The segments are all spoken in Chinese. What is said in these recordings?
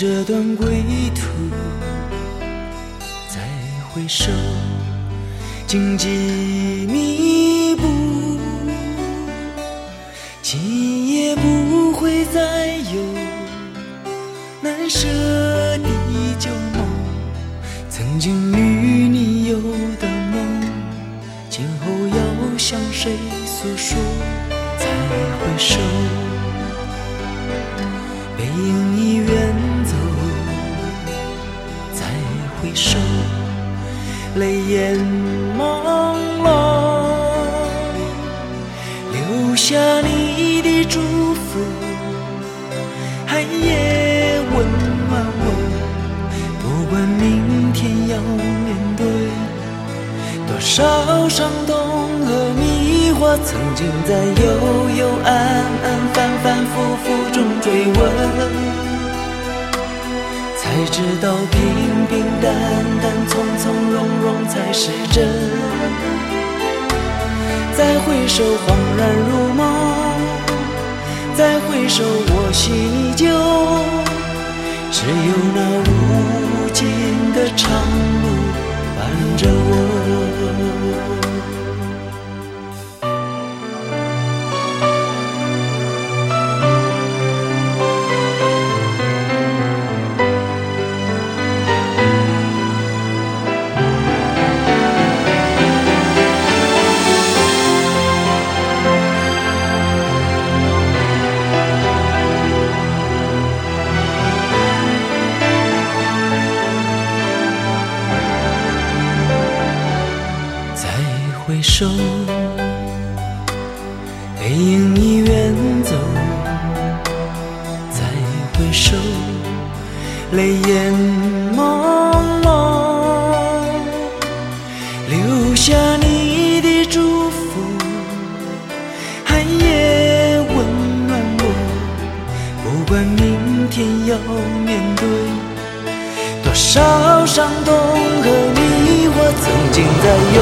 这段归途，再回首，荆棘密布，今夜不会再有难舍的旧梦，曾经与你有的梦，今后要向谁诉说？再回首，背影已远回首，泪眼朦胧，留下你的祝福，寒夜温暖我。不管明天要面对多少伤痛和迷惑，曾经在幽幽暗暗、反反复复中追问，才知道平平淡淡、从从容容才是真。再回首，恍然如梦；再回首，我心依旧。只有那无回首，背影已远走。再回首，泪眼朦胧，留下你的祝福，寒夜温暖我。不管明天要面对多少伤痛和迷惑，曾经在幽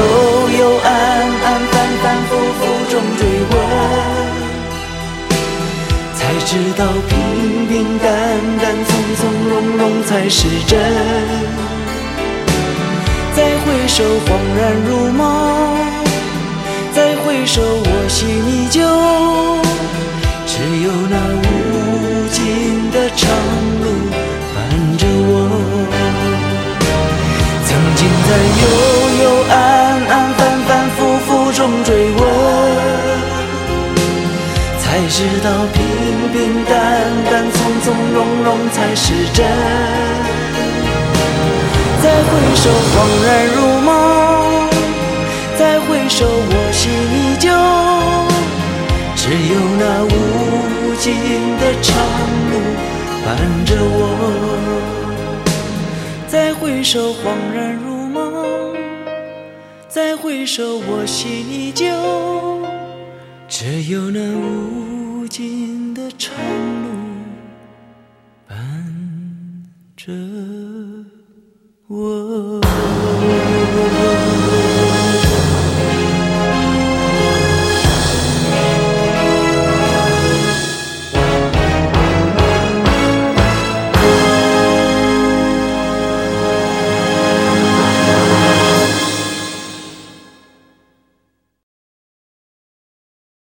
到平平淡淡、从从容容才是真。再回首，恍然如梦；再回首，我心依旧。只有那无尽的长路伴着我。曾经在幽幽暗暗、反反复复中追问，才知道平平平淡淡、从从容容才是真。再回首，恍然如梦；再回首，我心依旧。只有那无尽的长路伴着我。再回首，恍然如梦；再回首，我心依旧。只有那无尽的长路伴着我。